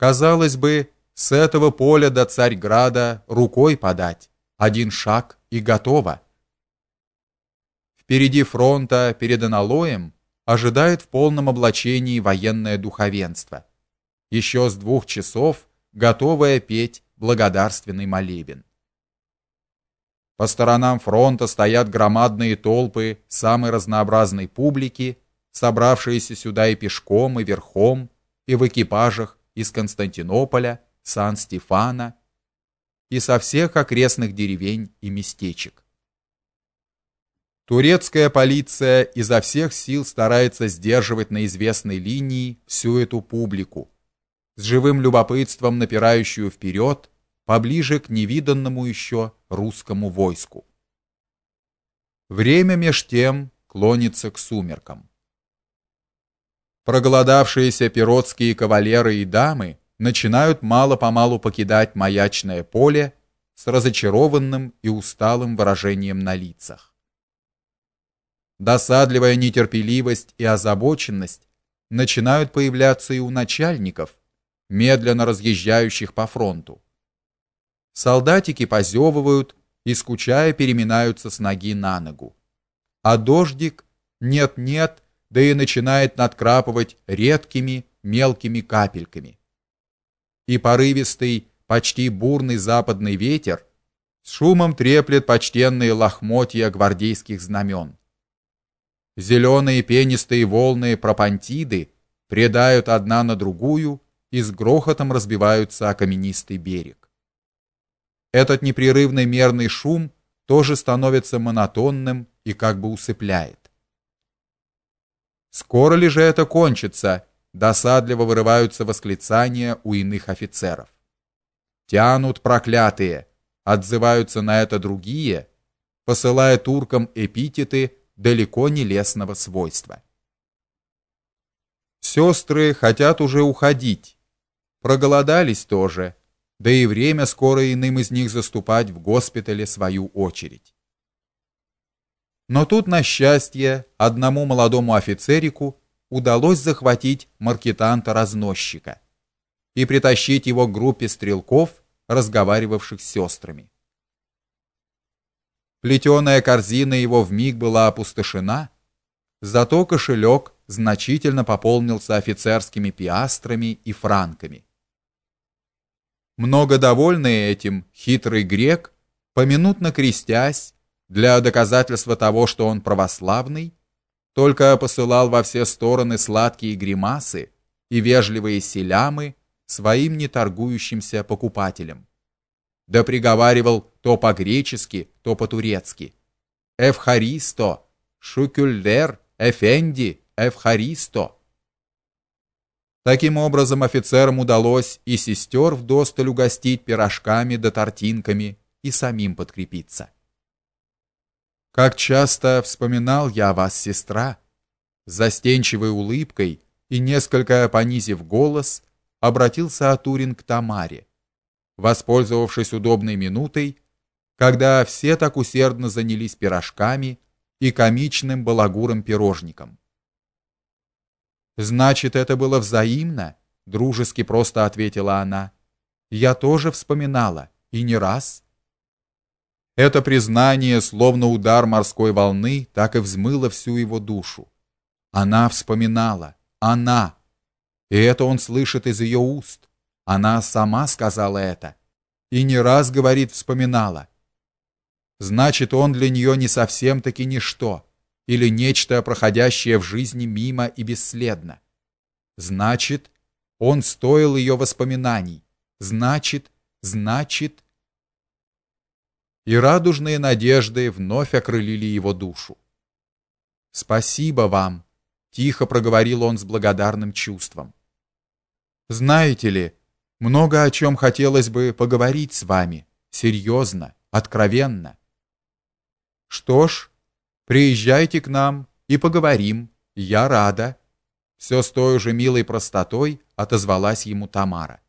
Казалось бы, с этого поля до Царьграда рукой подать. Один шаг и готово. Впереди фронта, перед аналоем, ожидает в полном облачении военное духовенство. Еще с двух часов готовое петь благодарственный молебен. По сторонам фронта стоят громадные толпы самой разнообразной публики, собравшиеся сюда и пешком, и верхом, и в экипажах из Константинополя, Сан-Стефана и со всех окрестных деревень и местечек. Турецкая полиция изо всех сил старается сдерживать на известной линии всю эту публику, с живым любопытством напирающую вперед, поближе к невиданному еще русскому войску. Время меж тем клонится к сумеркам. Проголодавшиеся пиротские кавалеры и дамы начинают мало-помалу покидать маячное поле с разочарованным и усталым выражением на лицах. Досадливая нетерпеливость и озабоченность начинают появляться и у начальников, медленно разъезжающих по фронту. Солдатики позевывают и скучая переминаются с ноги на ногу. А дождик нет-нет, да и начинает надкрапывать редкими мелкими капельками. И порывистый, почти бурный западный ветер с шумом треплет почтенные лохмотья гвардейских знамен. Зеленые пенистые волны пропантиды предают одна на другую и с грохотом разбиваются о каменистый берег. Этот непрерывный мерный шум тоже становится монотонным и как бы усыпляет. Скоро ли же это кончится? Досадливо вырываются восклицания у иных офицеров. Тянут проклятые, отзываются на это другие, посылая туркам эпитеты далеко не лестного свойства. Сестры хотят уже уходить. Проголодались тоже, да и время скоро иным из них заступать в госпитале свою очередь. Но тут на счастье одному молодому офицерику удалось захватить маркетанта-разносчика и притащить его к группе стрелков, разговаривавших с сестрами. Плетеная корзина его вмиг была опустошена, зато кошелек значительно пополнился офицерскими пиастрами и франками. Много довольный этим, хитрый грек, поминутно крестясь, для доказательства того, что он православный, только посылал во все стороны сладкие гримасы и вежливые селямы своим неторгующимся покупателям да приговаривал то по-гречески, то по-турецки. Эвхаристо, шукюльдер, эфенди, эвхаристо. Таким образом офицерам удалось и сестер вдосталь угостить пирожками да тортинками и самим подкрепиться. Как часто вспоминал я о вас, сестра, застенчивой улыбкой и несколько понизив голос, обратился Атурин к Тамаре воспользовавшись удобной минутой, когда все так усердно занялись пирожками и комичным балагуром-пирожником. Значит, это было взаимно, дружески просто ответила она. Я тоже вспоминала, и не раз. Это признание, словно удар морской волны, так и взмыло всю его душу. Она вспоминала, она. И это он слышит из ее уст. Она сама сказала это и не раз говорит, вспоминала. Значит, он для нее не совсем таки ничто или нечто проходящее в жизни мимо и бесследно. Значит, он стоил ее воспоминаний. Значит, значит и радужные надежды вновь окрылили его душу. Спасибо вам, тихо проговорил он с благодарным чувством. Знаете ли, много о чем хотелось бы поговорить с вами, серьезно, откровенно. Что ж, приезжайте к нам и поговорим. Я рада. Все с той же милой простотой отозвалась ему Тамара.